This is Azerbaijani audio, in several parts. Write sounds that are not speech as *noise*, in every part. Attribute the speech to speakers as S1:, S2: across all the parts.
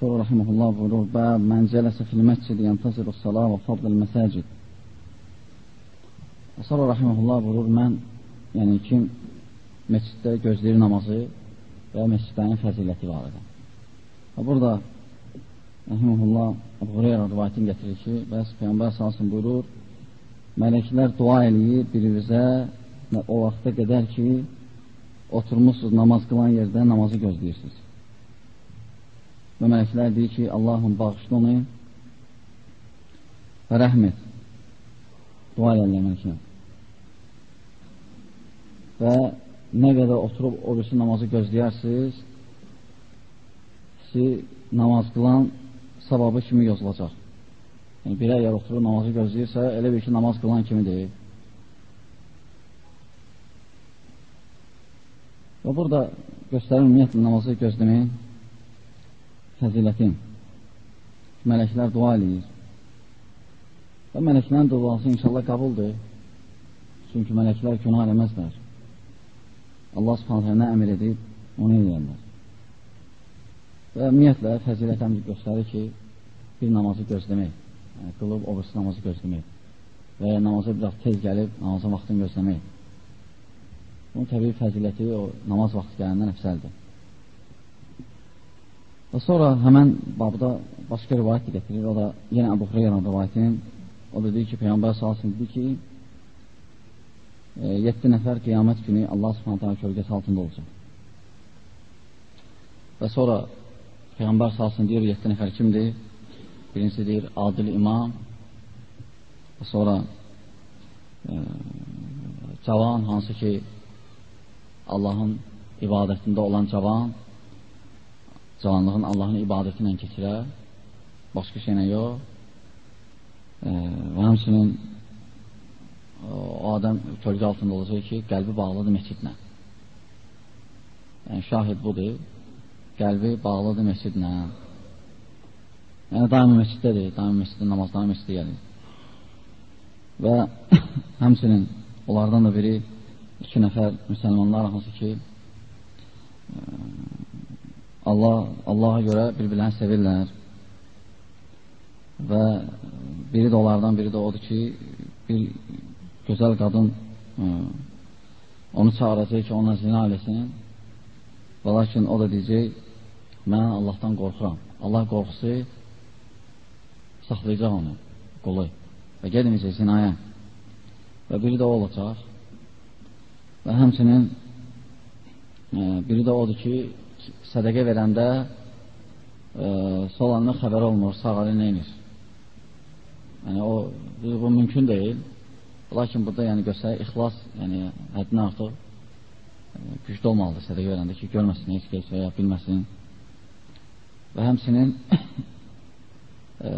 S1: Sonra rahimehullah buyurur, Bəb mən cələsə fil məscid yəntəsir salah və fadl məsəcid. Sonra rahimehullah buyurur, mən, yəni kim məsciddə gözləyir namazı və məscidlərin fəziləti var edən. Və burada rahimehullah Əbu Hureyra rivayətini gətirir ki, bəs Peyyambər salsın buyurur, mələklər dua eləyir birinizə o vaxta qədər ki, oturmuşsuz namaz qılan yerdə namazı gözləyirsiniz. Və mələklər deyir ki, Allahım bağışla onu və rəhm et. Dua edirlər mələklər. Və nə qədər oturub o birisi namazı gözləyərsiniz, sizi namaz qılan savabı kimi yazılacaq. Yəni, bir əgər oturub namazı gözləyirsə, elə bir ki, namaz qılan kimi deyil. Və burada göstərir ümumiyyətlə namazı gözləməyin fəzilətin. Mələklər dua eləyir. Və mələklərin duası inşallah qəbuldur. Çünki mələklər günah eləməzlər. Allah subhanətlə nə əmir edib, onu eləyərlər. Və ümumiyyətlə fəzilət əmri göstərir ki, bir namazı gözləmək, yəni, qılıb o birisi namazı gözləmək və ya namazı biraz tez gəlib, namazın vaxtını gözləmək. Bunun təbii fəziləti o namaz vaxtı gələndən əfsəldir. Və sonra həmən babda başqa rivayət gətirir, o da yenə Əbu Xreyrən rivayətinin, o da deyir ki, Peyyambər salsın deyir ki, e, 7 nəfər qiyamət günü Allah subhanətə kölgəsi altında olacaq. Və sonra Peyyambər salsın deyir, 7 nəfər kimdir? Birincisi deyir, adil imam, və sonra e, cavan, hansı ki, Allahın ibadətində olan cavan, cavanlığın Allahın ibadəti ilə keçirər, başqa şeylə yox. E, və həmçinin o adam kölgə altında olacaq ki, qəlbi bağlıdır məscidlə. Yəni, şahid budur, qəlbi bağlıdır məscidlə. Yəni, daimi məsciddədir, daimi məsciddə, namazdan məsciddə gəlir. Və *coughs* həmçinin onlardan da biri iki nəfər müsəlmanlar hansı ki, e, Allah Allaha görə bir-birlərini sevirlər. Və biri də onlardan biri də odur ki, bir gözəl qadın ə, onu çağıracaq ki, ona zina eləsin. Və lakin o da deyəcək, mən Allahdan qorxuram. Allah qorxusu saxlayacaq onu, qolu və gedməyəcək zinaya. Və biri də o olacaq. Və həmçinin ə, biri də odur ki, sədəqə verəndə e, sol əlinin xəbəri olmur, sağ əli neynir? Yəni, o, bu mümkün deyil. Lakin burada yəni, göstərir, ixlas yəni, həddindən artıq e, güclü olmalıdır sədəqə verəndə ki, görməsin, heç və ya bilməsin. Və həmsinin *coughs* e,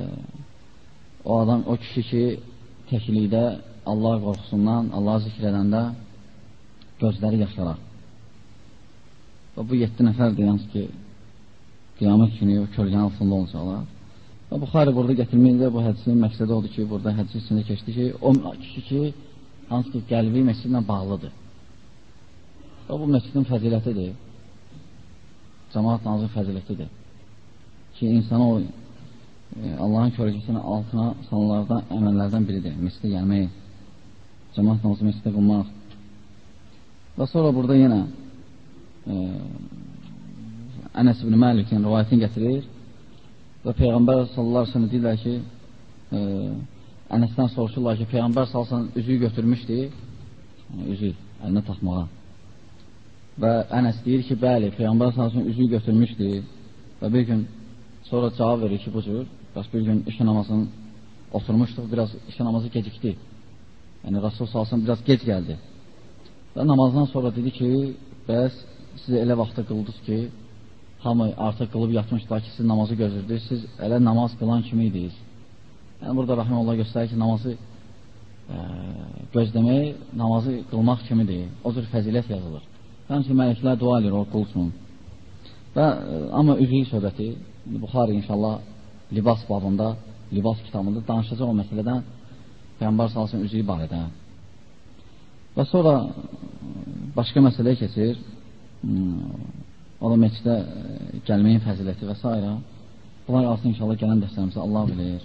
S1: o adam, o kişi ki, təklikdə Allah qorxusundan, Allah zikr edəndə gözləri yaşarar. Və bu 7 nəfərdir, hansı ki, qiyamət günü kölgənin altında olacaqlar. Və Buxarı burada gətirməkdə bu hədisin məqsədi odur ki, burada hədis içində keçdi ki, o kişi ki, hansı ki, qəlbi məscidlə bağlıdır. Və bu məscidin fəzilətidir. Cəmaat nazır fəzilətidir. Ki, insana o e, Allahın kölgəsinin altına salanlardan, əməllərdən biridir. Məscidə gəlmək, cəmaat nazır məscidə qılmaq. Və sonra burada yenə Ənəs ibn Məlikin rivayətini gətirir və Peyğəmbər sallallahu əleyhi və səlləm deyirlər ki, ə, Ənəsdən soruşurlar ki, Peyğəmbər sallallahu üzüyü götürmüşdü, üzük əlinə taxmağa. Və Ənəs deyir ki, bəli, Peyğəmbər sallallahu üzüyü götürmüşdü və bir gün sonra cavab verir ki, bu cür, bəs bir gün işə namazını oturmuşduq, biraz işə namazı gecikdi. Yəni Rasul sallallahu biraz gec gəldi. Və namazdan sonra dedi ki, bəs siz elə vaxtda qıldınız ki, hamı artıq qılıb yatmışdılar ki, siz namazı gözləyirdiniz, siz elə namaz qılan kimi idiniz. Yəni, burada Rahman Allah göstərir ki, namazı ə, gözləmək, namazı qılmaq kimidir. O cür fəzilət yazılır. Həmçin mələklər dua edir o qul üçün. Və, ə, amma üzvü söhbəti, Buxari inşallah libas babında, libas kitabında danışacaq o məsələdən Peyğəmbər salsın üzvü barədə. Və sonra başqa məsələyə keçir. Hmm, o da məscidə e, gəlməyin fəziləti və s. Bunlar qalsın inşallah gələn dəstərimizə Allah bilir.